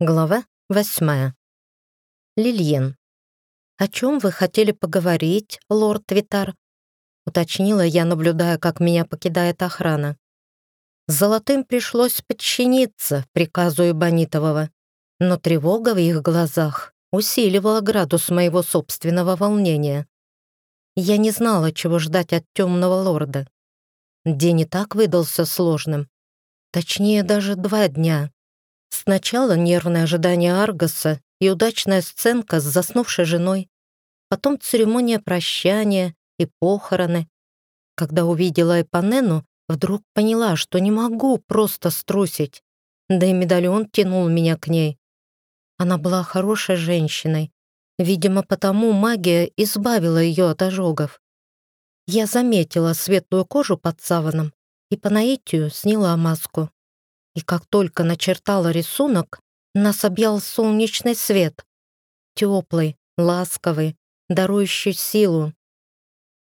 Глава восьмая. Лильен. «О чем вы хотели поговорить, лорд Витар?» уточнила я, наблюдая, как меня покидает охрана. Золотым пришлось подчиниться приказу Ибонитового, но тревога в их глазах усиливала градус моего собственного волнения. Я не знала, чего ждать от темного лорда. День и так выдался сложным. Точнее, даже два дня. Сначала нервное ожидание Аргоса и удачная сценка с заснувшей женой, потом церемония прощания и похороны. Когда увидела Эпанену, вдруг поняла, что не могу просто струсить, да и медальон тянул меня к ней. Она была хорошей женщиной, видимо, потому магия избавила ее от ожогов. Я заметила светлую кожу под саваном и по наитию сняла маску и как только начертала рисунок, нас объял солнечный свет. Теплый, ласковый, дарующий силу.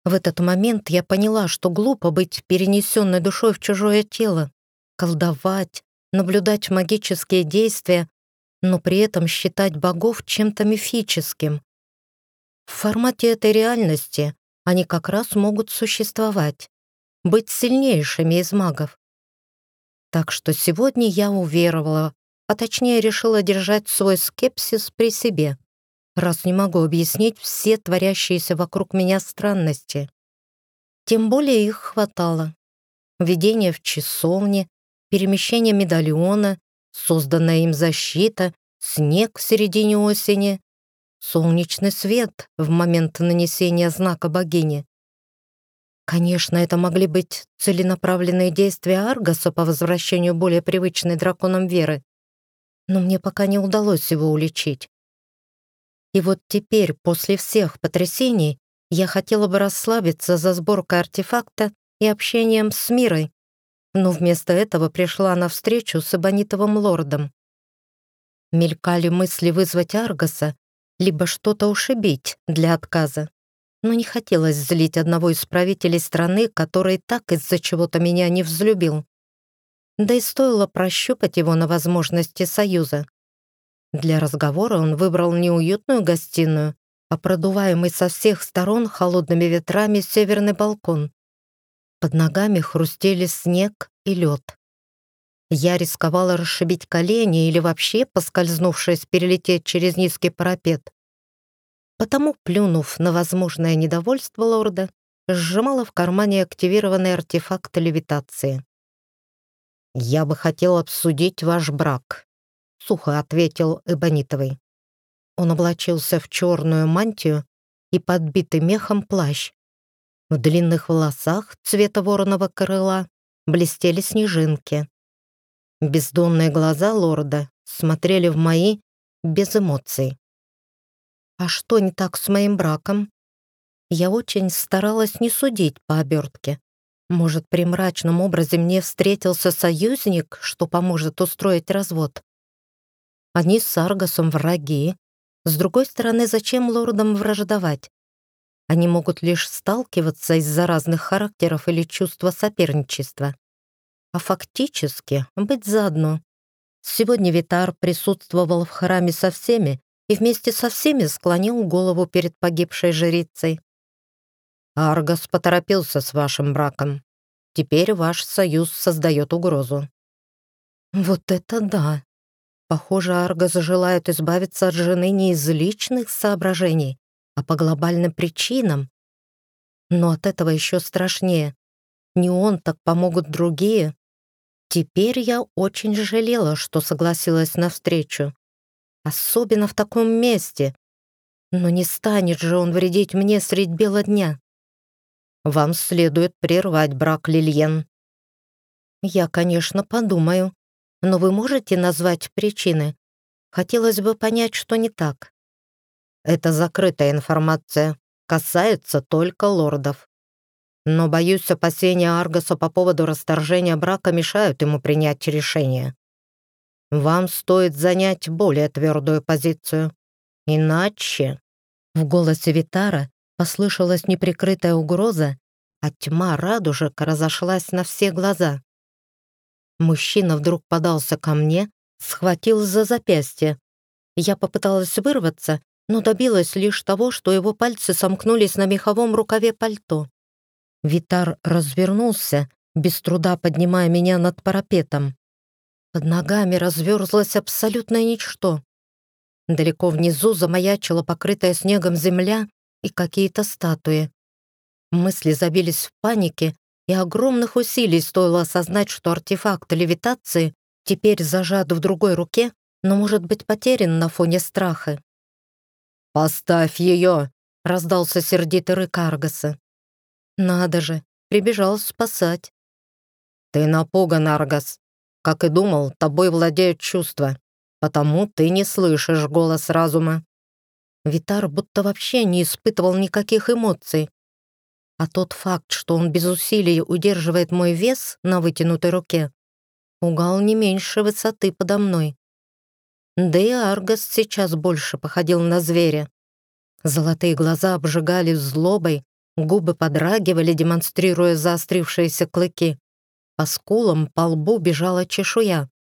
В этот момент я поняла, что глупо быть перенесенной душой в чужое тело, колдовать, наблюдать магические действия, но при этом считать богов чем-то мифическим. В формате этой реальности они как раз могут существовать, быть сильнейшими из магов. Так что сегодня я уверовала, а точнее решила держать свой скепсис при себе, раз не могу объяснить все творящиеся вокруг меня странности. Тем более их хватало. Видение в часовне, перемещение медальона, созданная им защита, снег в середине осени, солнечный свет в момент нанесения знака богини. Конечно, это могли быть целенаправленные действия Аргаса по возвращению более привычной драконам веры, но мне пока не удалось его уличить. И вот теперь, после всех потрясений, я хотела бы расслабиться за сборкой артефакта и общением с Мирой, но вместо этого пришла на встречу с Эбонитовым лордом. Мелькали мысли вызвать Аргаса, либо что-то ушибить для отказа но не хотелось злить одного из правителей страны, который так из-за чего-то меня не взлюбил. Да и стоило прощупать его на возможности союза. Для разговора он выбрал не уютную гостиную, а продуваемый со всех сторон холодными ветрами северный балкон. Под ногами хрустели снег и лед. Я рисковала расшибить колени или вообще, поскользнувшись, перелететь через низкий парапет. Потому, плюнув на возможное недовольство лорда, сжимала в кармане активированный артефакт левитации. «Я бы хотел обсудить ваш брак», — сухо ответил Эбонитовый. Он облачился в черную мантию и подбитый мехом плащ. В длинных волосах цвета вороного крыла блестели снежинки. Бездонные глаза лорда смотрели в мои без эмоций. А что не так с моим браком? Я очень старалась не судить по обертке. Может, при мрачном образе мне встретился союзник, что поможет устроить развод? Они с Аргасом враги. С другой стороны, зачем лордам враждовать? Они могут лишь сталкиваться из-за разных характеров или чувства соперничества. А фактически быть заодно. Сегодня Витар присутствовал в храме со всеми, и вместе со всеми склонил голову перед погибшей жрицей. «Аргос поторопился с вашим браком. Теперь ваш союз создает угрозу». «Вот это да! Похоже, Аргос желает избавиться от жены не из личных соображений, а по глобальным причинам. Но от этого еще страшнее. Не он, так помогут другие. Теперь я очень жалела, что согласилась на встречу особенно в таком месте. Но не станет же он вредить мне средь бела дня. Вам следует прервать брак, Лильен. Я, конечно, подумаю, но вы можете назвать причины? Хотелось бы понять, что не так. Это закрытая информация, касается только лордов. Но, боюсь, опасения Аргаса по поводу расторжения брака мешают ему принять решение. Вам стоит занять более твердую позицию. Иначе...» В голосе Витара послышалась неприкрытая угроза, а тьма радужек разошлась на все глаза. Мужчина вдруг подался ко мне, схватил за запястье. Я попыталась вырваться, но добилась лишь того, что его пальцы сомкнулись на меховом рукаве пальто. Витар развернулся, без труда поднимая меня над парапетом. Под ногами разверзлось абсолютное ничто. Далеко внизу замаячила покрытая снегом земля и какие-то статуи. Мысли забились в панике, и огромных усилий стоило осознать, что артефакт левитации теперь зажат в другой руке, но может быть потерян на фоне страха. «Поставь ее!» — раздался сердитый рык Аргаса. «Надо же, прибежал спасать». «Ты напуган, Аргас. Как и думал, тобой владеют чувства, потому ты не слышишь голос разума». Витар будто вообще не испытывал никаких эмоций. А тот факт, что он без усилий удерживает мой вес на вытянутой руке, пугал не меньше высоты подо мной. Да и Аргос сейчас больше походил на зверя. Золотые глаза обжигали злобой, губы подрагивали, демонстрируя заострившиеся клыки. По скулам, по лбу бежала чешуя.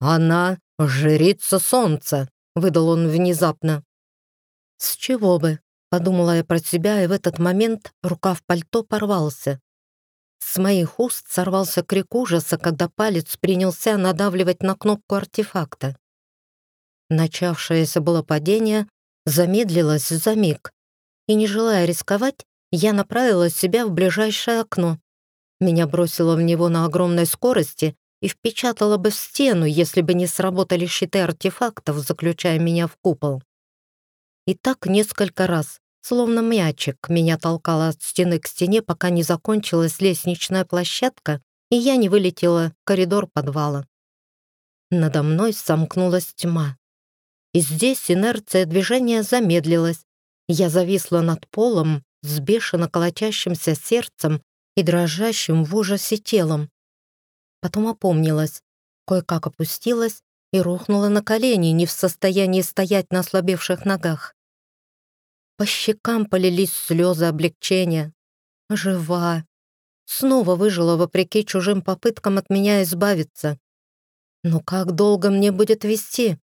«Она — жрица солнца», — выдал он внезапно. «С чего бы?» — подумала я про себя, и в этот момент рукав пальто порвался. С моих уст сорвался крик ужаса, когда палец принялся надавливать на кнопку артефакта. Начавшееся было падение замедлилось за миг, и, не желая рисковать, я направила себя в ближайшее окно. Меня бросило в него на огромной скорости и впечатало бы в стену, если бы не сработали щиты артефактов, заключая меня в купол. И так несколько раз, словно мячик, меня толкало от стены к стене, пока не закончилась лестничная площадка, и я не вылетела в коридор подвала. Надо мной сомкнулась тьма. И здесь инерция движения замедлилась. Я зависла над полом с бешено колотящимся сердцем и дрожащим в ужасе телом. Потом опомнилась, кое-как опустилась и рухнула на колени, не в состоянии стоять на ослабевших ногах. По щекам полились слезы облегчения. Жива. Снова выжила вопреки чужим попыткам от меня избавиться. Но как долго мне будет вести?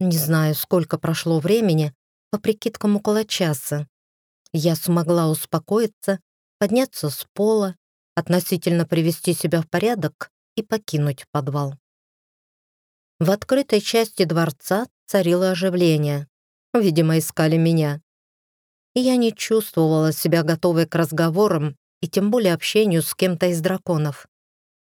Не знаю, сколько прошло времени, по прикидкам около часа. Я смогла успокоиться, подняться с пола, относительно привести себя в порядок и покинуть подвал. В открытой части дворца царило оживление. Видимо, искали меня. И я не чувствовала себя готовой к разговорам и тем более общению с кем-то из драконов.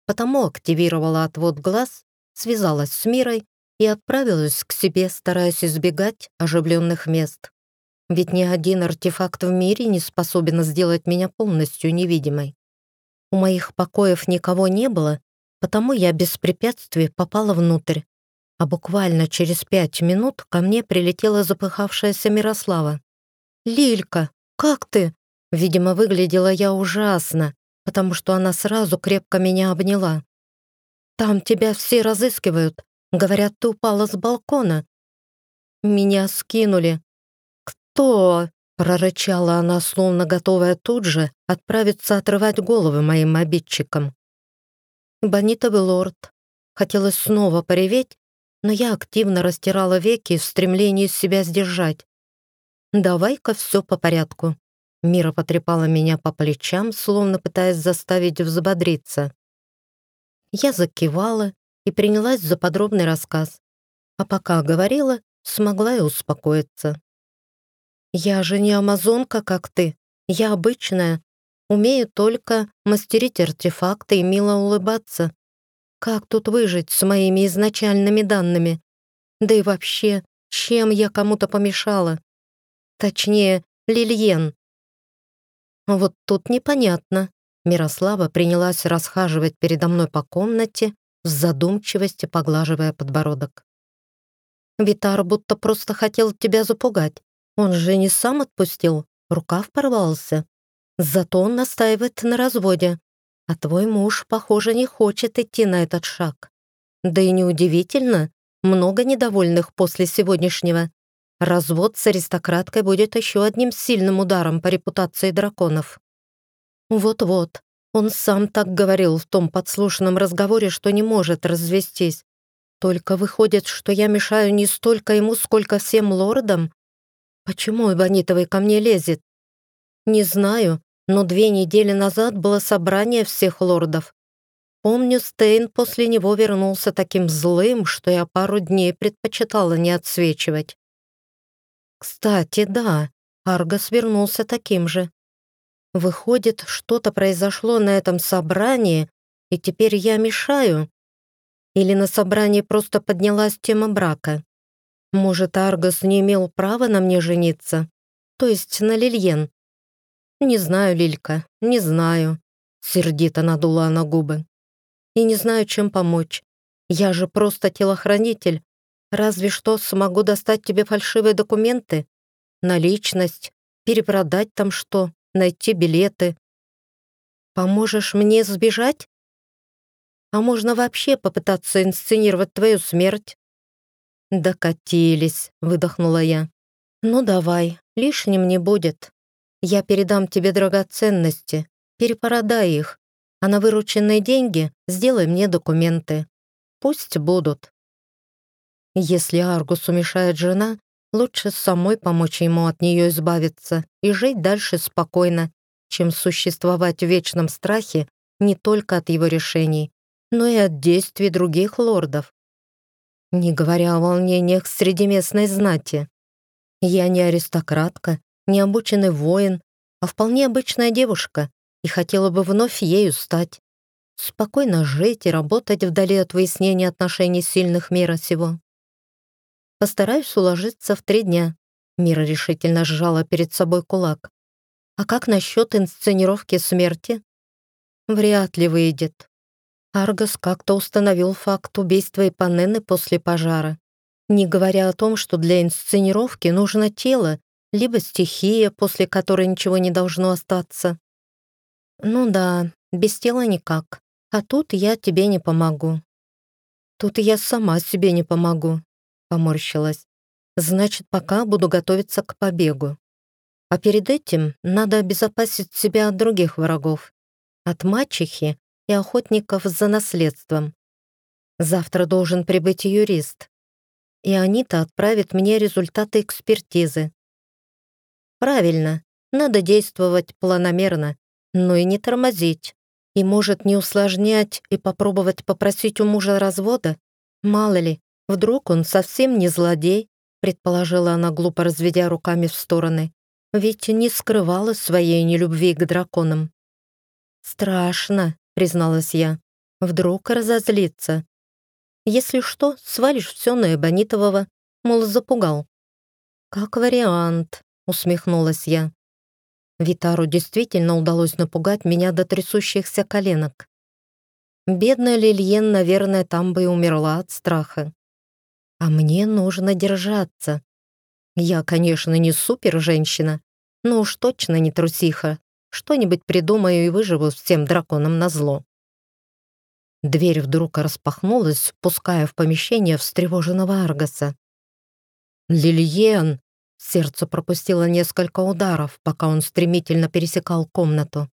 Потому активировала отвод глаз, связалась с Мирой и отправилась к себе, стараясь избегать оживленных мест. Ведь ни один артефакт в мире не способен сделать меня полностью невидимой. У моих покоев никого не было, потому я без препятствий попала внутрь. А буквально через пять минут ко мне прилетела запыхавшаяся Мирослава. «Лилька, как ты?» Видимо, выглядела я ужасно, потому что она сразу крепко меня обняла. «Там тебя все разыскивают. Говорят, ты упала с балкона. Меня скинули. Кто? Прорычала она, словно готовая тут же отправиться отрывать головы моим обидчикам. Бонитовый лорд. Хотелось снова пореветь, но я активно растирала веки в стремлении себя сдержать. «Давай-ка все по порядку». Мира потрепала меня по плечам, словно пытаясь заставить взбодриться. Я закивала и принялась за подробный рассказ. А пока говорила, смогла и успокоиться. «Я же не амазонка, как ты. Я обычная. Умею только мастерить артефакты и мило улыбаться. Как тут выжить с моими изначальными данными? Да и вообще, чем я кому-то помешала? Точнее, Лильен. Вот тут непонятно. Мирослава принялась расхаживать передо мной по комнате, в задумчивости поглаживая подбородок. «Витар будто просто хотел тебя запугать. Он же не сам отпустил, рукав порвался. Зато он настаивает на разводе. А твой муж, похоже, не хочет идти на этот шаг. Да и неудивительно, много недовольных после сегодняшнего. Развод с аристократкой будет еще одним сильным ударом по репутации драконов. Вот-вот, он сам так говорил в том подслушанном разговоре, что не может развестись. Только выходит, что я мешаю не столько ему, сколько всем лордам? Почему Эбонитовый ко мне лезет? Не знаю, но две недели назад было собрание всех лордов. Помню, Стейн после него вернулся таким злым, что я пару дней предпочитала не отсвечивать. Кстати, да, Аргос вернулся таким же. Выходит, что-то произошло на этом собрании, и теперь я мешаю. Или на собрании просто поднялась тема брака. Может, Аргос не имел права на мне жениться? То есть на Лильен? Не знаю, Лилька, не знаю. Сердито надула она губы. И не знаю, чем помочь. Я же просто телохранитель. Разве что смогу достать тебе фальшивые документы, наличность, перепродать там что, найти билеты. Поможешь мне сбежать? А можно вообще попытаться инсценировать твою смерть? «Докатились», — выдохнула я. «Ну давай, лишним не будет. Я передам тебе драгоценности, перепродай их, а на вырученные деньги сделай мне документы. Пусть будут». Если Аргусу мешает жена, лучше самой помочь ему от нее избавиться и жить дальше спокойно, чем существовать в вечном страхе не только от его решений, но и от действий других лордов не говоря о волнениях среди местной знати. Я не аристократка, не обученный воин, а вполне обычная девушка и хотела бы вновь ею стать. Спокойно жить и работать вдали от выяснения отношений сильных мира сего. Постараюсь уложиться в три дня. Мира решительно сжала перед собой кулак. А как насчет инсценировки смерти? Вряд ли выйдет. Аргос как-то установил факт убийства Ипанены после пожара, не говоря о том, что для инсценировки нужно тело, либо стихия, после которой ничего не должно остаться. Ну да, без тела никак. А тут я тебе не помогу. Тут я сама себе не помогу, поморщилась. Значит, пока буду готовиться к побегу. А перед этим надо обезопасить себя от других врагов. От мачехи и охотников за наследством. Завтра должен прибыть юрист, и Анита отправит мне результаты экспертизы. Правильно, надо действовать планомерно, но и не тормозить. И может не усложнять и попробовать попросить у мужа развода? Мало ли, вдруг он совсем не злодей, предположила она, глупо разведя руками в стороны. Ведь не скрывала своей нелюбви к драконам. Страшно, призналась я. Вдруг разозлиться. Если что, свалишь все на Эбонитового, мол, запугал. Как вариант, усмехнулась я. Витару действительно удалось напугать меня до трясущихся коленок. Бедная Лильен, наверное, там бы и умерла от страха. А мне нужно держаться. Я, конечно, не супер-женщина, но уж точно не трусиха, что-нибудь придумаю и выживу всем драконам на зло. Дверь вдруг распахнулась, впуская в помещение встревоженного Аргаса. «Лильен!» Сердце пропустило несколько ударов, пока он стремительно пересекал комнату.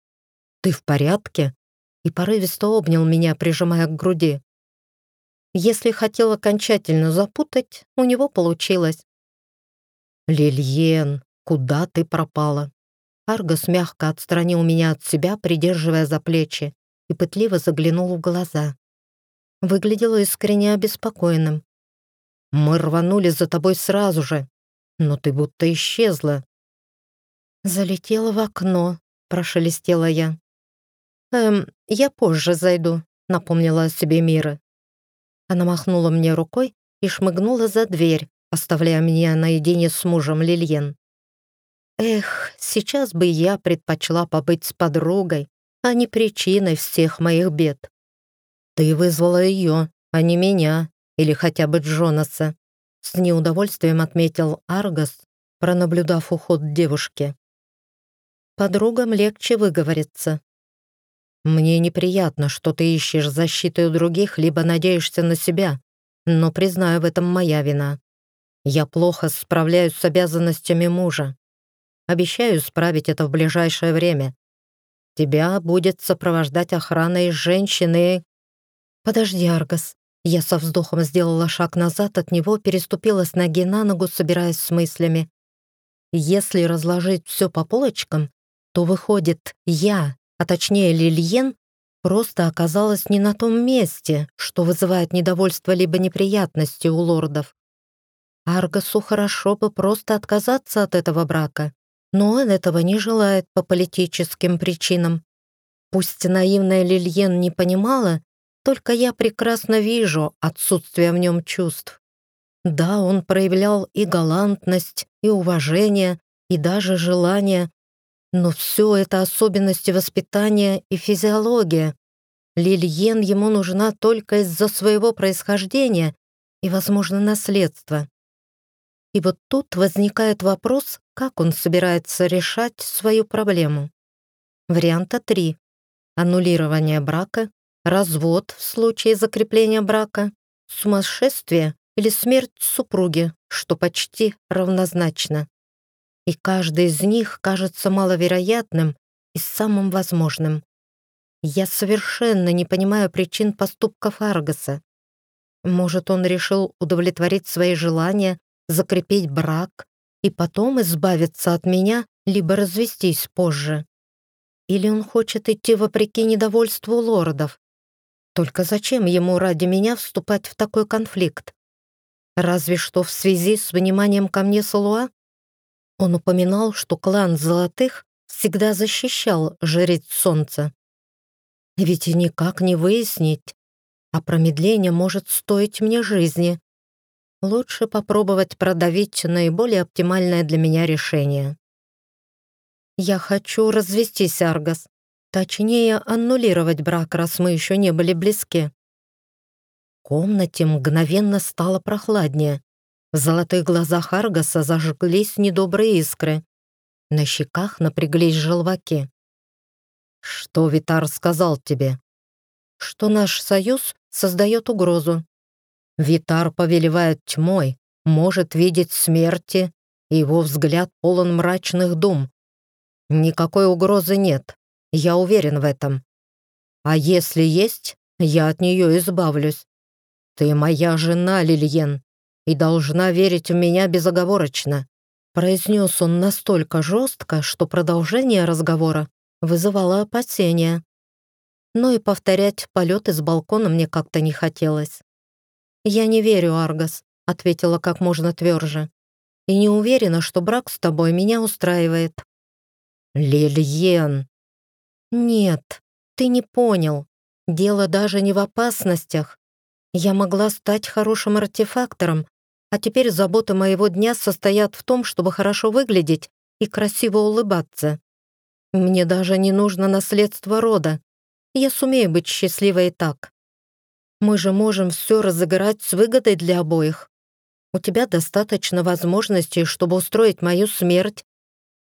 «Ты в порядке?» И порывисто обнял меня, прижимая к груди. Если хотел окончательно запутать, у него получилось. «Лильен, куда ты пропала?» Аргос мягко отстранил меня от себя, придерживая за плечи, и пытливо заглянул в глаза. Выглядел искренне обеспокоенным. «Мы рванули за тобой сразу же, но ты будто исчезла». «Залетела в окно», — прошелестела я. «Эм, я позже зайду», — напомнила о себе Мира. Она махнула мне рукой и шмыгнула за дверь, оставляя меня наедине с мужем Лильен. Эх, сейчас бы я предпочла побыть с подругой, а не причиной всех моих бед. Ты вызвала ее, а не меня, или хотя бы Джонаса. С неудовольствием отметил Аргос, пронаблюдав уход девушки. Подругам легче выговориться. Мне неприятно, что ты ищешь защиты у других, либо надеешься на себя, но признаю в этом моя вина. Я плохо справляюсь с обязанностями мужа. Обещаю исправить это в ближайшее время. Тебя будет сопровождать охрана из женщины. Подожди, Аргас. Я со вздохом сделала шаг назад от него, переступила с ноги на ногу, собираясь с мыслями. Если разложить все по полочкам, то выходит, я, а точнее Лильен, просто оказалась не на том месте, что вызывает недовольство либо неприятности у лордов. Аргасу хорошо бы просто отказаться от этого брака, но он этого не желает по политическим причинам. Пусть наивная Лильен не понимала, только я прекрасно вижу отсутствие в нем чувств. Да, он проявлял и галантность, и уважение, и даже желание, но все это особенности воспитания и физиология. Лильен ему нужна только из-за своего происхождения и, возможно, наследства. И вот тут возникает вопрос, как он собирается решать свою проблему. Варианта 3. Аннулирование брака, развод в случае закрепления брака, сумасшествие или смерть супруги, что почти равнозначно и каждый из них кажется маловероятным и самым возможным. Я совершенно не понимаю причин поступков Аргаса. Может, он решил удовлетворить свои желания, закрепить брак и потом избавиться от меня, либо развестись позже. Или он хочет идти вопреки недовольству лордов. Только зачем ему ради меня вступать в такой конфликт? Разве что в связи с вниманием ко мне Салуа? Он упоминал, что клан Золотых всегда защищал жрец солнца. Ведь и никак не выяснить, а промедление может стоить мне жизни. Лучше попробовать продавить наиболее оптимальное для меня решение. Я хочу развестись, Аргас. Точнее, аннулировать брак, раз мы еще не были близки. В комнате мгновенно стало прохладнее. В золотых глазах Аргаса зажглись недобрые искры. На щеках напряглись желваки. «Что Витар сказал тебе?» «Что наш союз создает угрозу. Витар повелевает тьмой, может видеть смерти, и его взгляд полон мрачных дум. Никакой угрозы нет, я уверен в этом. А если есть, я от нее избавлюсь. Ты моя жена, Лильен, и должна верить в меня безоговорочно», произнес он настолько жестко, что продолжение разговора вызывало опасения. Но и повторять полеты с балкона мне как-то не хотелось. «Я не верю, Аргас», — ответила как можно тверже. «И не уверена, что брак с тобой меня устраивает». «Лильен!» «Нет, ты не понял. Дело даже не в опасностях. Я могла стать хорошим артефактором, а теперь заботы моего дня состоят в том, чтобы хорошо выглядеть и красиво улыбаться. Мне даже не нужно наследство рода. Я сумею быть счастливой и так. Мы же можем все разыграть с выгодой для обоих. У тебя достаточно возможностей, чтобы устроить мою смерть.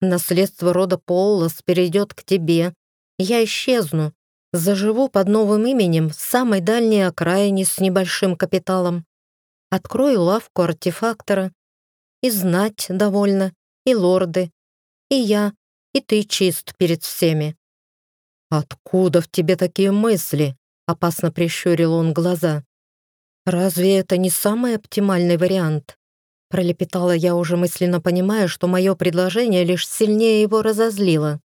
Наследство рода Поллас перейдет к тебе. Я исчезну. Заживу под новым именем в самой дальней окраине с небольшим капиталом. Открою лавку артефактора. И знать довольно, и лорды, и я, и ты чист перед всеми. «Откуда в тебе такие мысли?» — опасно прищурил он глаза. «Разве это не самый оптимальный вариант?» Пролепетала я уже мысленно понимая, что мое предложение лишь сильнее его разозлило.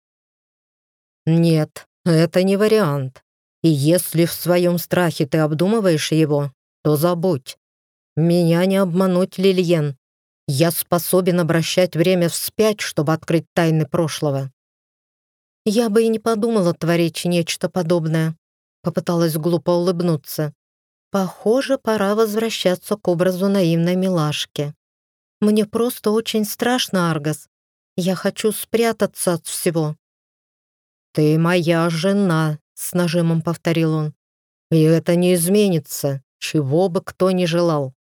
«Нет, это не вариант. И если в своем страхе ты обдумываешь его, то забудь. Меня не обмануть, Лильен. Я способен обращать время вспять, чтобы открыть тайны прошлого. Я бы и не подумала творить нечто подобное. Попыталась глупо улыбнуться. Похоже, пора возвращаться к образу наивной милашки. Мне просто очень страшно, Аргас. Я хочу спрятаться от всего. «Ты моя жена», — с нажимом повторил он. «И это не изменится, чего бы кто ни желал.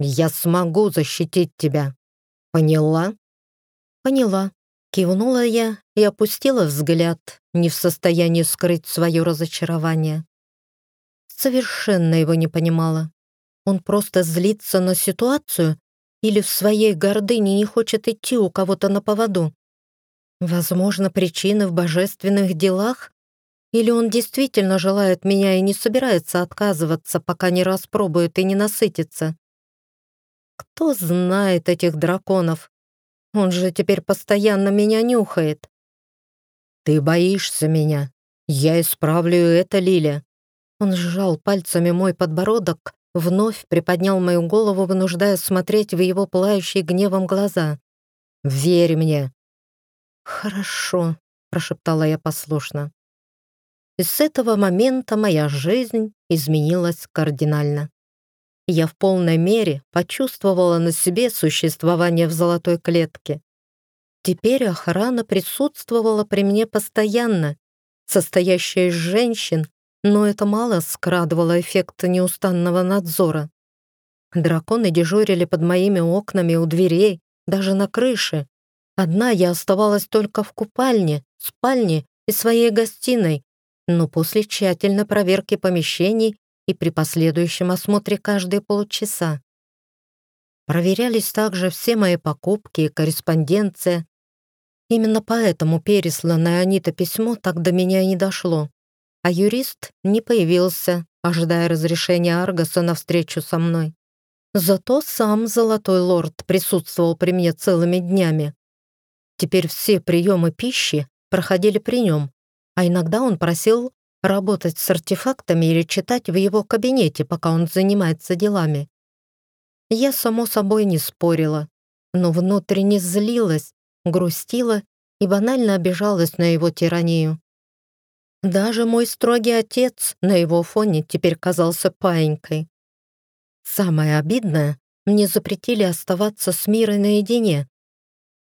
Я смогу защитить тебя. Поняла? Поняла. Кивнула я и опустила взгляд, не в состоянии скрыть свое разочарование. Совершенно его не понимала. Он просто злится на ситуацию или в своей гордыне не хочет идти у кого-то на поводу. Возможно, причины в божественных делах? Или он действительно желает меня и не собирается отказываться, пока не распробует и не насытится? Кто знает этих драконов? Он же теперь постоянно меня нюхает. «Ты боишься меня. Я исправлю это, Лиля». Он сжал пальцами мой подбородок, вновь приподнял мою голову, вынуждая смотреть в его пылающие гневом глаза. «Верь мне». «Хорошо», — прошептала я послушно. И с этого момента моя жизнь изменилась кардинально. Я в полной мере почувствовала на себе существование в золотой клетке. Теперь охрана присутствовала при мне постоянно, состоящая из женщин, но это мало скрадывало эффект неустанного надзора. Драконы дежурили под моими окнами у дверей, даже на крыше. Одна я оставалась только в купальне, спальне и своей гостиной, но после тщательной проверки помещений и при последующем осмотре каждые полчаса. Проверялись также все мои покупки и корреспонденция. Именно поэтому пересланное Анита письмо так до меня и не дошло, а юрист не появился, ожидая разрешения Аргаса на встречу со мной. Зато сам Золотой Лорд присутствовал при мне целыми днями. Теперь все приемы пищи проходили при нем, а иногда он просил работать с артефактами или читать в его кабинете, пока он занимается делами. Я, само собой, не спорила, но внутренне злилась, грустила и банально обижалась на его тиранию. Даже мой строгий отец на его фоне теперь казался паинькой. Самое обидное, мне запретили оставаться с Мирой наедине.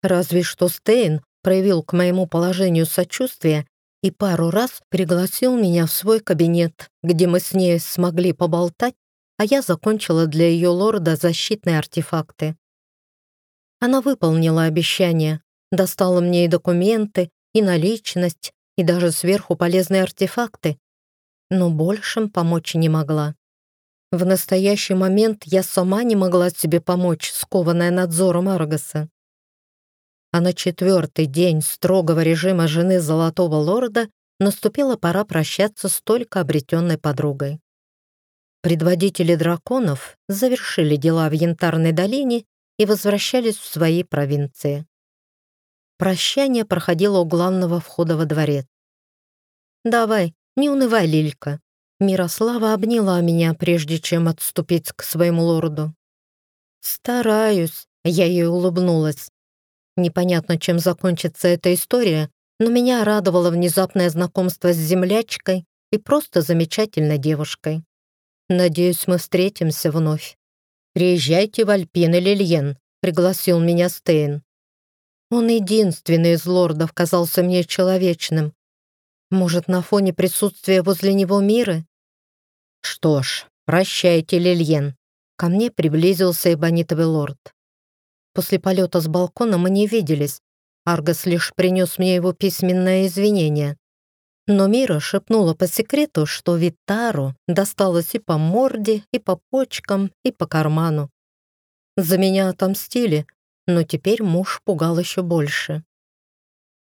Разве что Стейн проявил к моему положению сочувствие и пару раз пригласил меня в свой кабинет, где мы с ней смогли поболтать, а я закончила для ее лорда защитные артефакты. Она выполнила обещание, достала мне и документы, и наличность, и даже сверху полезные артефакты, но большим помочь не могла. В настоящий момент я сама не могла себе помочь, скованная надзором Аргаса а на четвертый день строгого режима жены Золотого Лорда наступила пора прощаться с только обретенной подругой. Предводители драконов завершили дела в Янтарной долине и возвращались в свои провинции. Прощание проходило у главного входа во дворец. «Давай, не унывай, Лилька». Мирослава обняла меня, прежде чем отступить к своему лорду. «Стараюсь», — я ей улыбнулась. Непонятно, чем закончится эта история, но меня радовало внезапное знакомство с землячкой и просто замечательной девушкой. Надеюсь, мы встретимся вновь. «Приезжайте в Альпины, Лильен», — пригласил меня Стейн. Он единственный из лордов казался мне человечным. Может, на фоне присутствия возле него мира? Что ж, прощайте, Лильен. Ко мне приблизился эбонитовый лорд. После полета с балкона мы не виделись. Аргос лишь принес мне его письменное извинение. Но Мира шепнула по секрету, что Витару досталось и по морде, и по почкам, и по карману. За меня отомстили, но теперь муж пугал еще больше.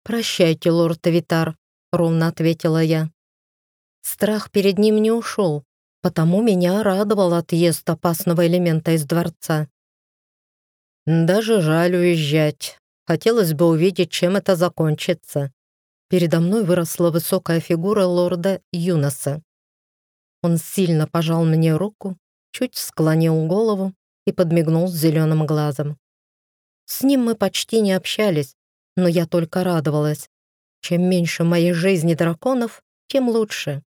«Прощайте, лорд Витар», — ровно ответила я. Страх перед ним не ушел, потому меня радовал отъезд опасного элемента из дворца. Даже жаль уезжать. Хотелось бы увидеть, чем это закончится. Передо мной выросла высокая фигура лорда Юноса. Он сильно пожал мне руку, чуть склонил голову и подмигнул с зеленым глазом. С ним мы почти не общались, но я только радовалась. Чем меньше в моей жизни драконов, тем лучше.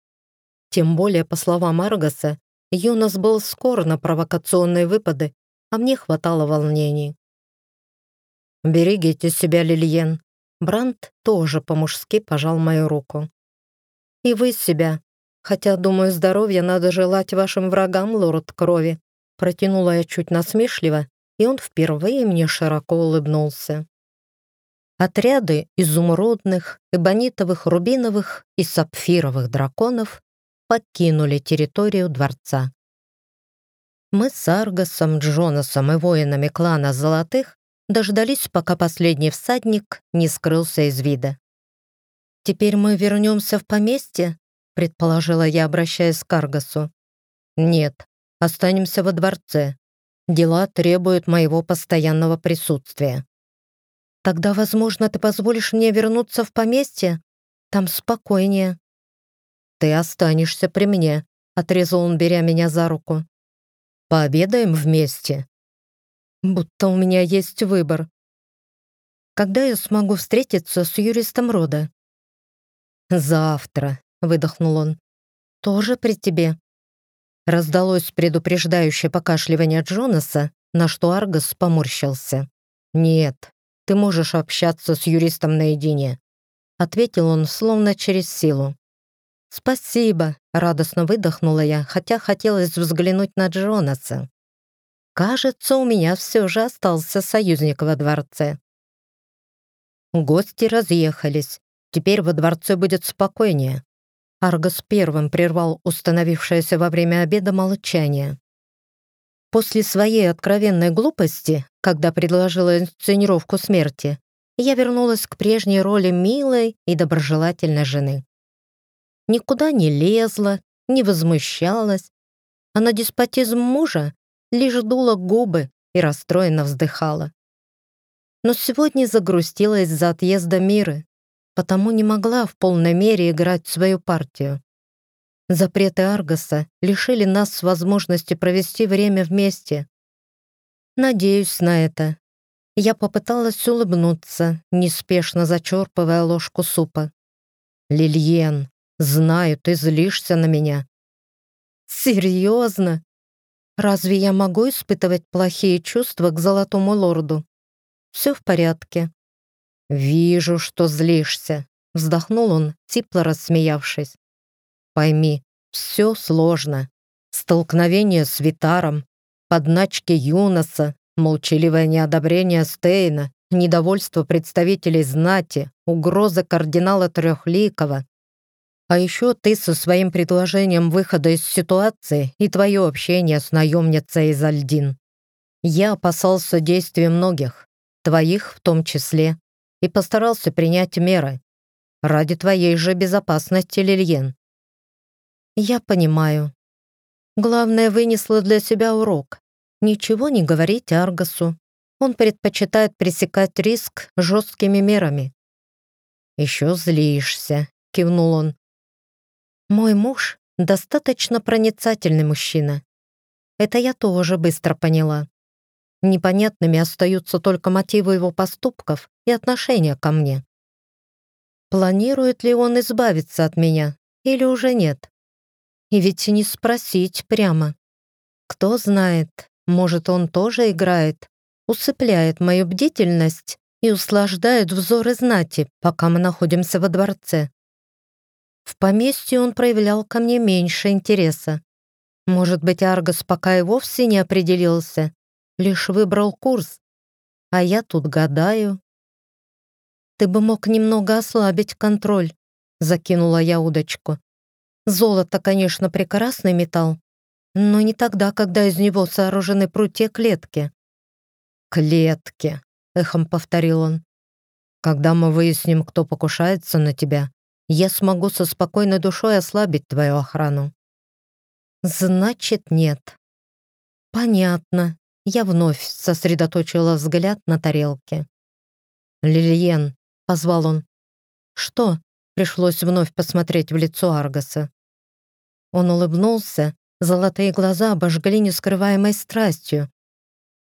Тем более, по словам Аргаса, Юнос был скор на провокационные выпады а мне хватало волнений. «Берегите себя, Лильен». Бранд тоже по-мужски пожал мою руку. «И вы себя. Хотя, думаю, здоровья надо желать вашим врагам, лорд крови». Протянула я чуть насмешливо, и он впервые мне широко улыбнулся. Отряды изумрудных, эбонитовых, рубиновых и сапфировых драконов покинули территорию дворца. Мы с Аргосом, Джонасом и воинами клана Золотых дождались, пока последний всадник не скрылся из вида. теперь мы вернемся в поместье?» предположила я, обращаясь к Аргасу. «Нет, останемся во дворце. Дела требуют моего постоянного присутствия». «Тогда, возможно, ты позволишь мне вернуться в поместье? Там спокойнее». «Ты останешься при мне», — отрезал он, беря меня за руку. «Пообедаем вместе?» «Будто у меня есть выбор», когда я смогу встретиться с юристом рода?» «Завтра», — выдохнул он. «Тоже при тебе?» Раздалось предупреждающее покашливание Джонаса, на что Аргос поморщился. «Нет, ты можешь общаться с юристом наедине», — ответил он словно через силу. «Спасибо», — радостно выдохнула я, хотя хотелось взглянуть на Джонаса. «Кажется, у меня все же остался союзник во дворце». Гости разъехались. Теперь во дворце будет спокойнее. Аргос первым прервал установившееся во время обеда молчание. После своей откровенной глупости, когда предложила инсценировку смерти, я вернулась к прежней роли милой и доброжелательной жены. Никуда не лезла, не возмущалась, а на деспотизм мужа лишь дула губы и расстроенно вздыхала но сегодня загрустила из-за отъезда Миры, потому не могла в полной мере играть свою партию. Запреты Аргоса лишили нас возможности провести время вместе. Надеюсь на это. Я попыталась улыбнуться, неспешно зачерпывая ложку супа. «Лильен, знаю, ты злишься на меня». «Серьезно? Разве я могу испытывать плохие чувства к Золотому Лорду?» все в порядке». «Вижу, что злишься», — вздохнул он, тепло рассмеявшись. «Пойми, все сложно. Столкновение с Витаром, подначки Юноса, молчаливое неодобрение Стейна, недовольство представителей знати, угроза кардинала Трехликова. А еще ты со своим предложением выхода из ситуации и твое общение с наемницей из Альдин. Я опасался действий многих, твоих в том числе, и постарался принять меры. Ради твоей же безопасности, Лильен. Я понимаю. Главное, вынесла для себя урок. Ничего не говорить Аргасу. Он предпочитает пресекать риск жесткими мерами. «Еще злишься», — кивнул он. «Мой муж — достаточно проницательный мужчина. Это я тоже быстро поняла. Непонятными остаются только мотивы его поступков и отношения ко мне. Планирует ли он избавиться от меня или уже нет? И ведь не спросить прямо. Кто знает, может, он тоже играет, усыпляет мою бдительность и услаждает взоры знати, пока мы находимся во дворце. В поместье он проявлял ко мне меньше интереса. Может быть, Аргос пока и вовсе не определился, лишь выбрал курс, а я тут гадаю. Ты бы мог немного ослабить контроль, закинула я удочку. Золото, конечно, прекрасный металл, но не тогда, когда из него сооружены прутья клетки. «Клетки», — эхом повторил он. «Когда мы выясним, кто покушается на тебя, я смогу со спокойной душой ослабить твою охрану». «Значит, нет». «Понятно», я вновь сосредоточила взгляд на тарелке. «Лильен», — позвал он. «Что?» — пришлось вновь посмотреть в лицо Аргаса. Он улыбнулся, золотые глаза обожгли нескрываемой страстью.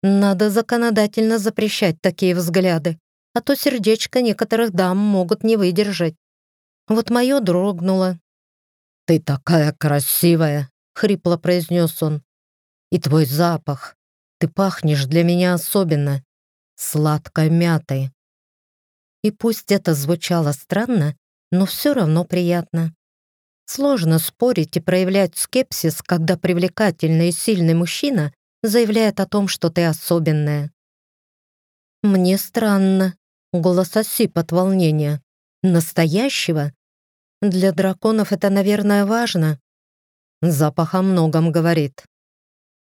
«Надо законодательно запрещать такие взгляды, а то сердечко некоторых дам могут не выдержать. Вот мое дрогнуло». «Ты такая красивая!» — хрипло произнес он. «И твой запах! Ты пахнешь для меня особенно, сладкой мятой. И пусть это звучало странно, но все равно приятно. Сложно спорить и проявлять скепсис, когда привлекательный и сильный мужчина заявляет о том, что ты особенная. Мне странно. Голос осип от волнения. Настоящего? Для драконов это, наверное, важно. Запах о многом говорит.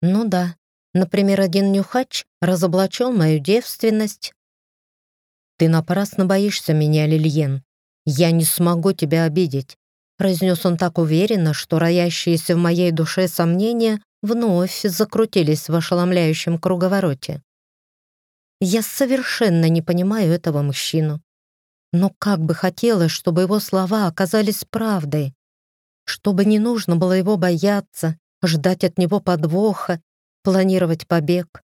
Ну да, Например, один нюхач разоблачил мою девственность. «Ты напрасно боишься меня, Лильен. «Я не смогу тебя обидеть», — произнес он так уверенно, что роящиеся в моей душе сомнения вновь закрутились в ошеломляющем круговороте. Я совершенно не понимаю этого мужчину. Но как бы хотелось, чтобы его слова оказались правдой, чтобы не нужно было его бояться, ждать от него подвоха, планировать побег.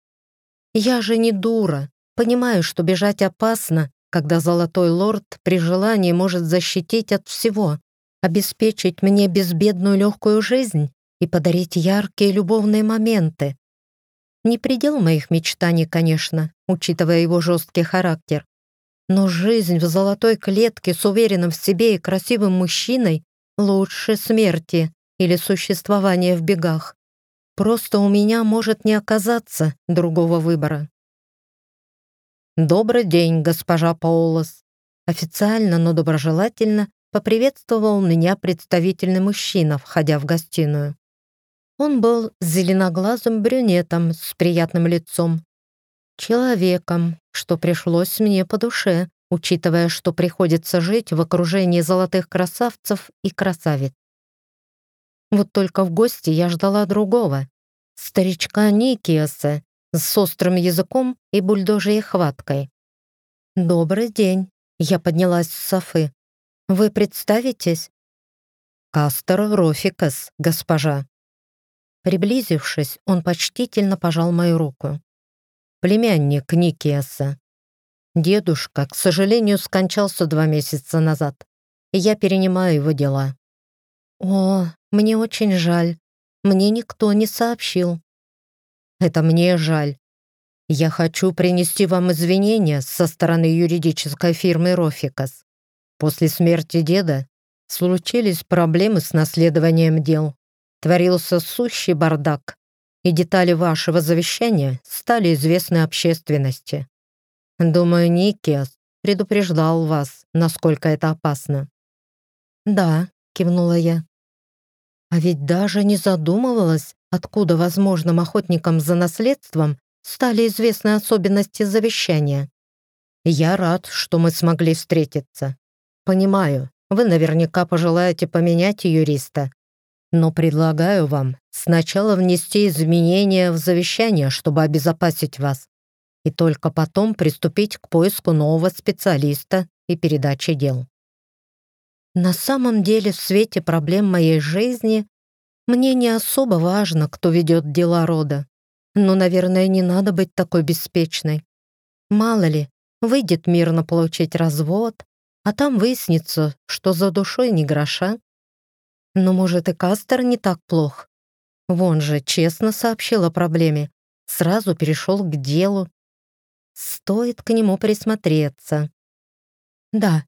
Я же не дура, понимаю, что бежать опасно, когда Золотой Лорд при желании может защитить от всего, обеспечить мне безбедную легкую жизнь и подарить яркие любовные моменты. Не предел моих мечтаний, конечно, учитывая его жесткий характер. Но жизнь в золотой клетке с уверенным в себе и красивым мужчиной лучше смерти или существования в бегах. Просто у меня может не оказаться другого выбора. «Добрый день, госпожа Паулос!» Официально, но доброжелательно поприветствовал меня представительный мужчина, входя в гостиную. Он был зеленоглазым брюнетом с приятным лицом. Человеком, что пришлось мне по душе, учитывая, что приходится жить в окружении золотых красавцев и красавиц. Вот только в гости я ждала другого. Старичка Никиаса с острым языком и бульдожьей хваткой. «Добрый день», — я поднялась с софы. «Вы представитесь?» «Кастер Рофикас, госпожа». Приблизившись, он почтительно пожал мою руку. «Племянник Никиаса. Дедушка, к сожалению, скончался два месяца назад, и я перенимаю его дела». «О, мне очень жаль. Мне никто не сообщил». «Это мне жаль. Я хочу принести вам извинения со стороны юридической фирмы «Рофикас». После смерти деда случились проблемы с наследованием дел. Творился сущий бардак, и детали вашего завещания стали известны общественности. Думаю, Никиас предупреждал вас, насколько это опасно». «Да», — кивнула я. А ведь даже не задумывалась, откуда возможным охотникам за наследством стали известны особенности завещания. Я рад, что мы смогли встретиться. Понимаю, вы наверняка пожелаете поменять юриста, но предлагаю вам сначала внести изменения в завещание, чтобы обезопасить вас, и только потом приступить к поиску нового специалиста и передаче дел. На самом деле, в свете проблем моей жизни мне не особо важно, кто ведет дела рода. Но, наверное, не надо быть такой беспечной. Мало ли, выйдет мирно получить развод, а там выяснится, что за душой не гроша. Но, может, и Кастер не так плох. Вон же честно сообщил о проблеме, сразу перешел к делу. Стоит к нему присмотреться. Да,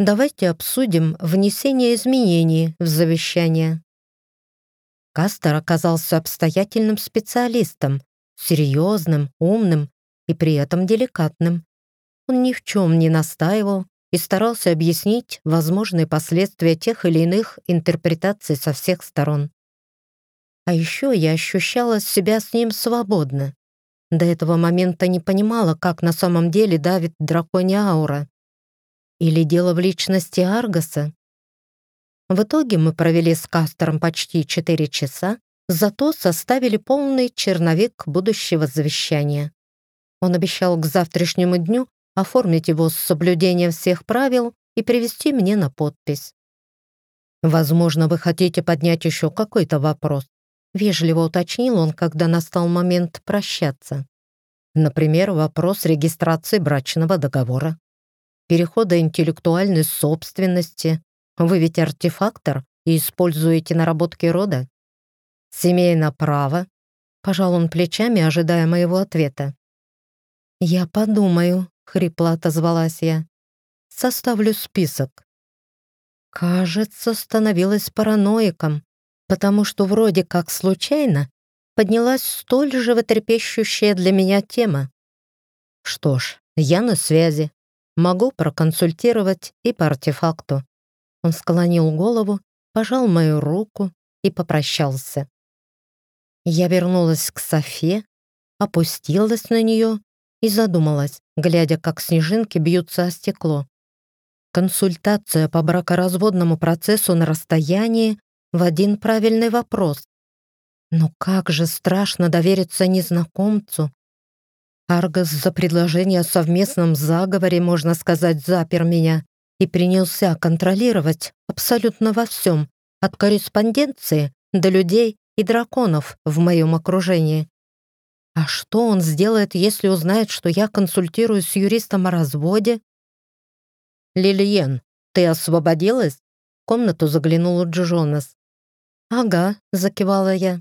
Давайте обсудим внесение изменений в завещание. Кастер оказался обстоятельным специалистом, серьезным, умным и при этом деликатным. Он ни в чем не настаивал и старался объяснить возможные последствия тех или иных интерпретаций со всех сторон. А еще я ощущала себя с ним свободно. До этого момента не понимала, как на самом деле давит драконья аура. Или дело в личности Аргаса? В итоге мы провели с Кастером почти 4 часа, зато составили полный черновик будущего завещания. Он обещал к завтрашнему дню оформить его с соблюдением всех правил и привести мне на подпись. «Возможно, вы хотите поднять еще какой-то вопрос», вежливо уточнил он, когда настал момент прощаться. Например, вопрос регистрации брачного договора перехода интеллектуальной собственности. Вы ведь артефактор и используете наработки рода. Семейное право. Пожал он плечами, ожидая моего ответа. «Я подумаю», — хрипло отозвалась я. «Составлю список». Кажется, становилась параноиком, потому что вроде как случайно поднялась столь же животрепещущая для меня тема. Что ж, я на связи. Могу проконсультировать и по артефакту». Он склонил голову, пожал мою руку и попрощался. Я вернулась к Софе, опустилась на нее и задумалась, глядя, как снежинки бьются о стекло. Консультация по бракоразводному процессу на расстоянии в один правильный вопрос. Но как же страшно довериться незнакомцу. Аргос за предложение о совместном заговоре, можно сказать, запер меня и принялся контролировать абсолютно во всем, от корреспонденции до людей и драконов в моем окружении. А что он сделает, если узнает, что я консультируюсь с юристом о разводе? «Лилиен, ты освободилась?» В комнату заглянула Джонас. «Ага», — закивала я.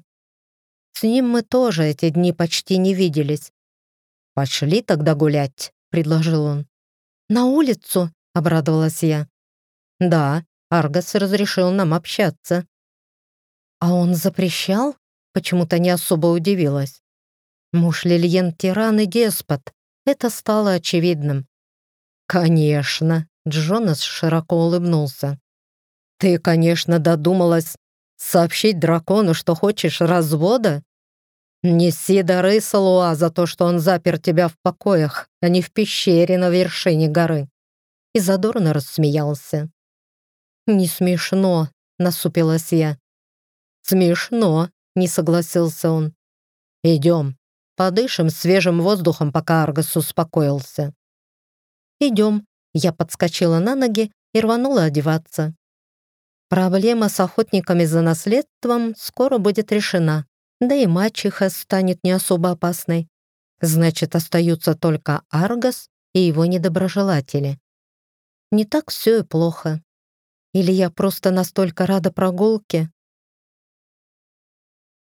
«С ним мы тоже эти дни почти не виделись». «Пошли тогда гулять», — предложил он. «На улицу?» — обрадовалась я. «Да, Аргас разрешил нам общаться». «А он запрещал?» — почему-то не особо удивилась. Муж Лильен тиран и деспот. Это стало очевидным. «Конечно», — Джонас широко улыбнулся. «Ты, конечно, додумалась сообщить дракону, что хочешь развода? Неси дары Салуа за то, что он запер тебя в покоях, а не в пещере на вершине горы». И задорно рассмеялся. «Не смешно», — насупилась я. «Смешно», — не согласился он. «Идем, Подышим свежим воздухом, пока Аргос успокоился. «Идем». Я подскочила на ноги и рванула одеваться. Проблема с охотниками за наследством скоро будет решена, да и мачеха станет не особо опасной. Значит, остаются только Аргос и его недоброжелатели. Не так все и плохо. Или я просто настолько рада прогулке?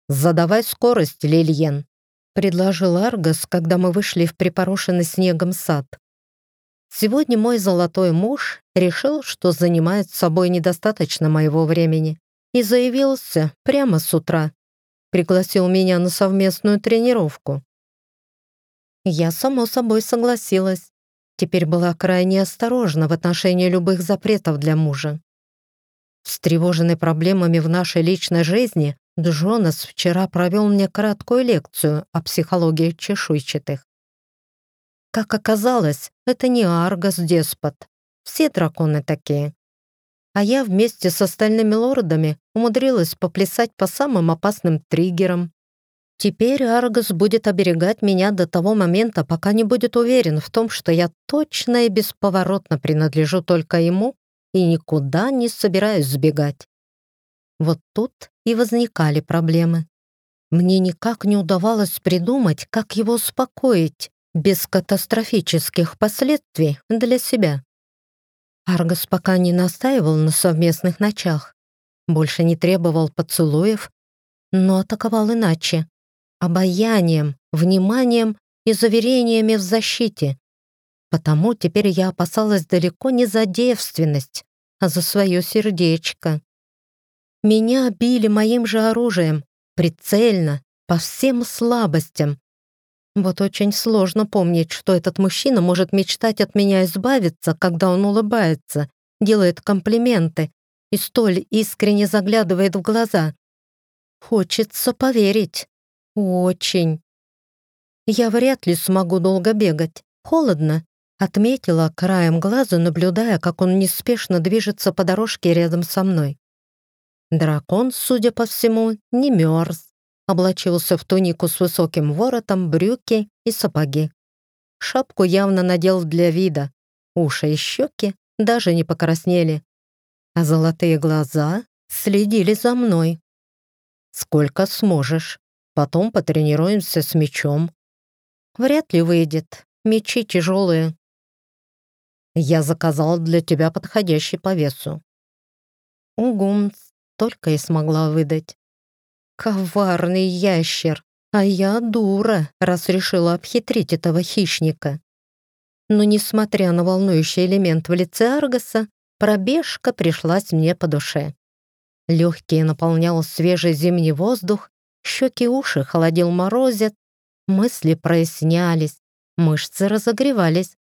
«Задавай скорость, Лильен», предложил Аргос, когда мы вышли в припорошенный снегом сад. Сегодня мой золотой муж решил, что занимает собой недостаточно моего времени и заявился прямо с утра. Пригласил меня на совместную тренировку. Я, само собой, согласилась. Теперь была крайне осторожна в отношении любых запретов для мужа. Встревоженный проблемами в нашей личной жизни, Джонас вчера провел мне краткую лекцию о психологии чешуйчатых. Как оказалось, это не Аргос-деспот. Все драконы такие. А я вместе с остальными лордами умудрилась поплясать по самым опасным триггерам. Теперь Аргос будет оберегать меня до того момента, пока не будет уверен в том, что я точно и бесповоротно принадлежу только ему и никуда не собираюсь сбегать. Вот тут и возникали проблемы. Мне никак не удавалось придумать, как его успокоить без катастрофических последствий для себя. Аргос пока не настаивал на совместных ночах, больше не требовал поцелуев, но атаковал иначе — обаянием, вниманием и заверениями в защите. Потому теперь я опасалась далеко не за девственность, а за свое сердечко. Меня били моим же оружием, прицельно, по всем слабостям. Вот очень сложно помнить, что этот мужчина может мечтать от меня избавиться, когда он улыбается, делает комплименты и столь искренне заглядывает в глаза. Хочется поверить. Очень. Я вряд ли смогу долго бегать. Холодно. Отметила краем глаза, наблюдая, как он неспешно движется по дорожке рядом со мной. Дракон, судя по всему, не мерз. Облачился в тунику с высоким воротом, брюки и сапоги. Шапку явно надел для вида. Уши и щеки даже не покраснели. А золотые глаза следили за мной. «Сколько сможешь. Потом потренируемся с мечом». «Вряд ли выйдет. Мечи тяжелые». «Я заказал для тебя подходящий по весу». «Угумц, только и смогла выдать. Коварный ящер, а я дура, раз решила обхитрить этого хищника. Но несмотря на волнующий элемент в лице Аргаса, пробежка пришлась мне по душе. Легкие наполнял свежий зимний воздух, щеки уши холодил морозец, мысли прояснялись, мышцы разогревались.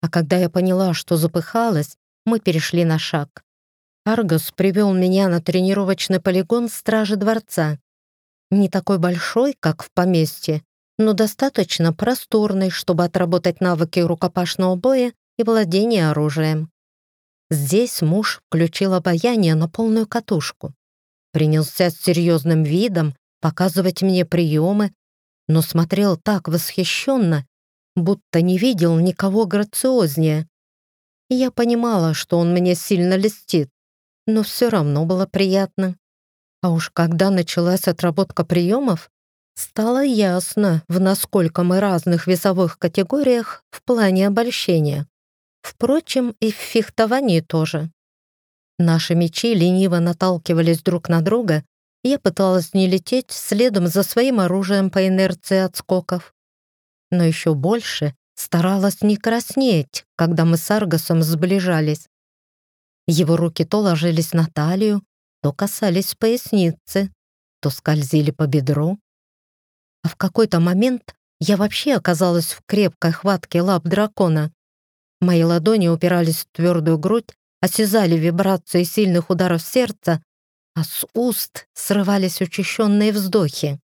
А когда я поняла, что запыхалась, мы перешли на шаг. Аргос привел меня на тренировочный полигон стражи дворца. Не такой большой, как в поместье, но достаточно просторный, чтобы отработать навыки рукопашного боя и владения оружием. Здесь муж включил обаяние на полную катушку. Принялся с серьезным видом показывать мне приемы, но смотрел так восхищенно, будто не видел никого грациознее. Я понимала, что он мне сильно льстит, но все равно было приятно. А уж когда началась отработка приемов, стало ясно, в насколько мы разных весовых категориях в плане обольщения. Впрочем, и в фехтовании тоже. Наши мечи лениво наталкивались друг на друга, и я пыталась не лететь следом за своим оружием по инерции отскоков. Но еще больше старалась не краснеть, когда мы с Аргосом сближались. Его руки то ложились на талию, то касались поясницы, то скользили по бедру. А в какой-то момент я вообще оказалась в крепкой хватке лап дракона. Мои ладони упирались в твердую грудь, осязали вибрации сильных ударов сердца, а с уст срывались учащенные вздохи.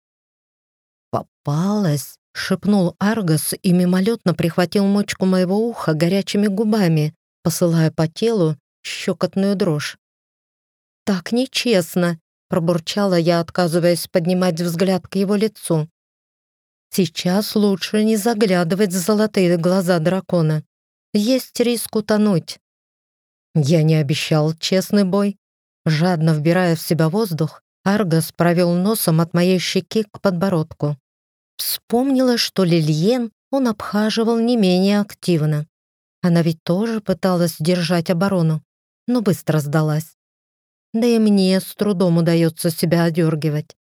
«Попалась!» — шепнул Аргос и мимолетно прихватил мочку моего уха горячими губами, посылая по телу щекотную дрожь. «Так нечестно!» — пробурчала я, отказываясь поднимать взгляд к его лицу. «Сейчас лучше не заглядывать в золотые глаза дракона. Есть риск утонуть. Я не обещал честный бой. Жадно вбирая в себя воздух, Аргос провел носом от моей щеки к подбородку. Вспомнила, что Лильен он обхаживал не менее активно. Она ведь тоже пыталась держать оборону, но быстро сдалась. Да и мне с трудом удается себя одергивать.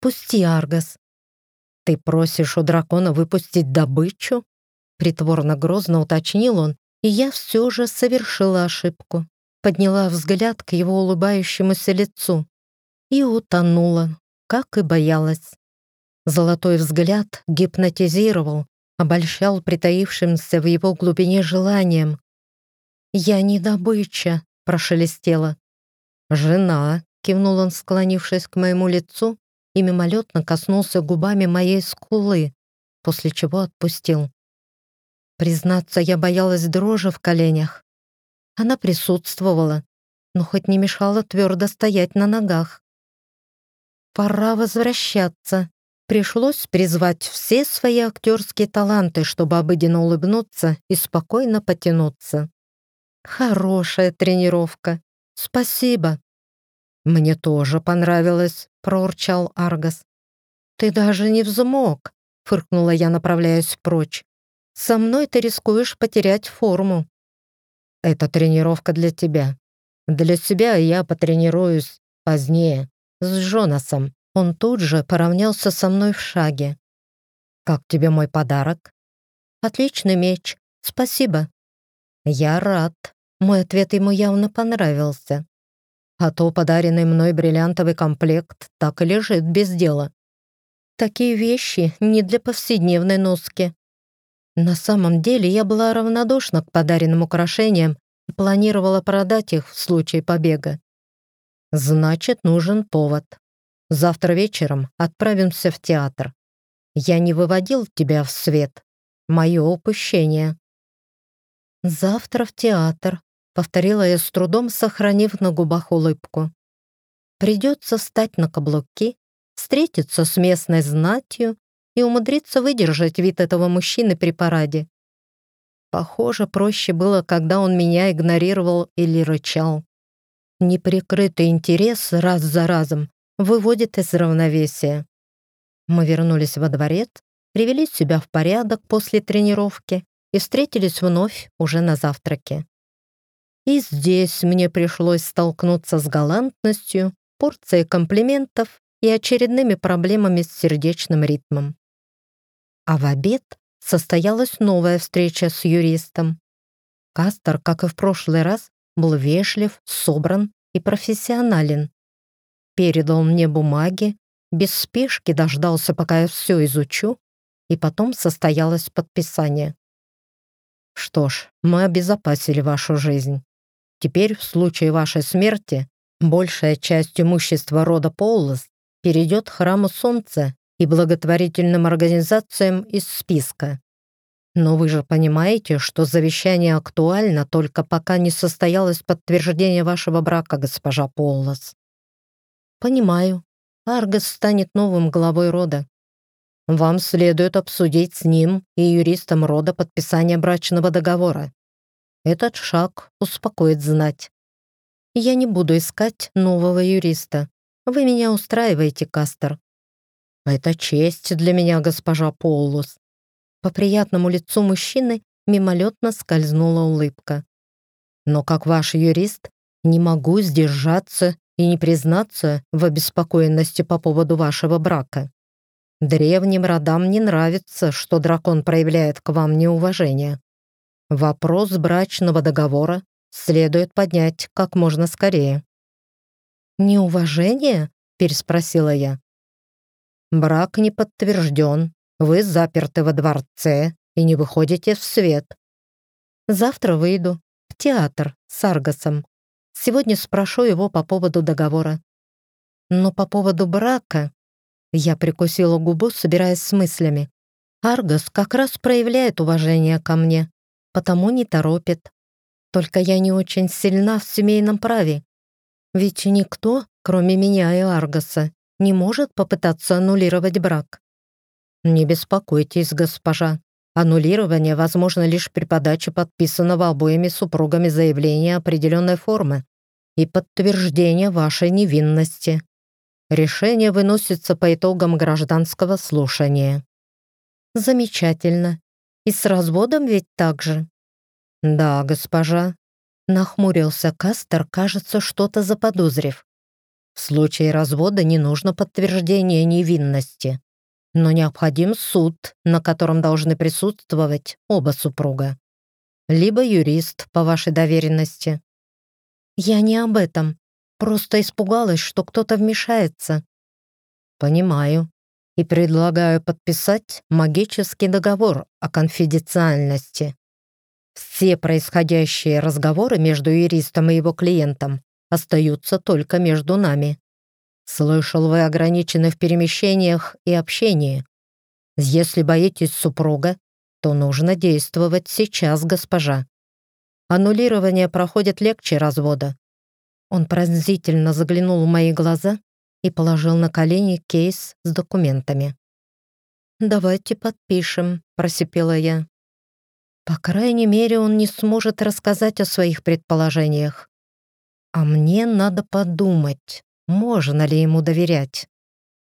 «Пусти, Аргос». «Ты просишь у дракона выпустить добычу?» Притворно грозно уточнил он, и я все же совершила ошибку. Подняла взгляд к его улыбающемуся лицу и утонула, как и боялась. Золотой взгляд гипнотизировал, обольщал притаившимся в его глубине желанием. «Я не добыча», — прошелестела. «Жена», — кивнул он, склонившись к моему лицу, и мимолетно коснулся губами моей скулы, после чего отпустил. Признаться, я боялась дрожи в коленях. Она присутствовала, но хоть не мешала твердо стоять на ногах. Пора возвращаться. Пришлось призвать все свои актерские таланты, чтобы обыденно улыбнуться и спокойно потянуться. Хорошая тренировка. Спасибо. Мне тоже понравилось, проурчал Аргас. Ты даже не взмок, фыркнула я, направляясь прочь. Со мной ты рискуешь потерять форму. Это тренировка для тебя. Для себя я потренируюсь позднее, с Джонасом. Он тут же поравнялся со мной в шаге. «Как тебе мой подарок?» «Отличный меч. Спасибо». «Я рад». Мой ответ ему явно понравился. А то подаренный мной бриллиантовый комплект так и лежит без дела. Такие вещи не для повседневной носки. На самом деле я была равнодушна к подаренным украшениям и планировала продать их в случае побега. Значит, нужен повод. Завтра вечером отправимся в театр. Я не выводил тебя в свет. Мое упущение. Завтра в театр, повторила я с трудом, сохранив на губах улыбку. Придется встать на каблуки, встретиться с местной знатью и умудриться выдержать вид этого мужчины при параде. Похоже, проще было, когда он меня игнорировал или рычал. Неприкрытый интерес раз за разом выводит из равновесия. Мы вернулись во дворец, привели себя в порядок после тренировки и встретились вновь уже на завтраке. И здесь мне пришлось столкнуться с галантностью, порцией комплиментов и очередными проблемами с сердечным ритмом. А в обед состоялась новая встреча с юристом. Кастер, как и в прошлый раз, был вежлив, собран и профессионален. Передал мне бумаги, без спешки дождался, пока я все изучу, и потом состоялось подписание. Что ж, мы обезопасили вашу жизнь. Теперь, в случае вашей смерти, большая часть имущества рода Поулос перейдет храму Солнца и благотворительным организациям из списка. Но вы же понимаете, что завещание актуально только пока не состоялось подтверждение вашего брака, госпожа Поллас. Понимаю. Аргос станет новым главой рода. Вам следует обсудить с ним и юристом рода подписание брачного договора. Этот шаг успокоит знать. Я не буду искать нового юриста. Вы меня устраиваете, Кастер. Это честь для меня, госпожа Поллус. По приятному лицу мужчины мимолетно скользнула улыбка. «Но как ваш юрист не могу сдержаться и не признаться в обеспокоенности по поводу вашего брака. Древним родам не нравится, что дракон проявляет к вам неуважение. Вопрос брачного договора следует поднять как можно скорее». «Неуважение?» — переспросила я. «Брак не подтвержден, вы заперты во дворце и не выходите в свет. Завтра выйду в театр с Аргосом. Сегодня спрошу его по поводу договора. Но по поводу брака... Я прикусила губу, собираясь с мыслями. Аргос как раз проявляет уважение ко мне, потому не торопит. Только я не очень сильна в семейном праве. Ведь никто, кроме меня и Аргоса, не может попытаться аннулировать брак. «Не беспокойтесь, госпожа. Аннулирование возможно лишь при подаче подписанного обоими супругами заявления определенной формы и подтверждения вашей невинности. Решение выносится по итогам гражданского слушания». «Замечательно. И с разводом ведь так же?» «Да, госпожа», — нахмурился Кастер, кажется, что-то заподозрив. «В случае развода не нужно подтверждение невинности но необходим суд, на котором должны присутствовать оба супруга. Либо юрист по вашей доверенности. Я не об этом. Просто испугалась, что кто-то вмешается. Понимаю. И предлагаю подписать магический договор о конфиденциальности. Все происходящие разговоры между юристом и его клиентом остаются только между нами. Слышал, вы ограничены в перемещениях и общении. Если боитесь супруга, то нужно действовать сейчас, госпожа. Аннулирование проходит легче развода. Он пронзительно заглянул в мои глаза и положил на колени кейс с документами. «Давайте подпишем», — просипела я. По крайней мере, он не сможет рассказать о своих предположениях. А мне надо подумать. Можно ли ему доверять?